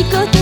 rico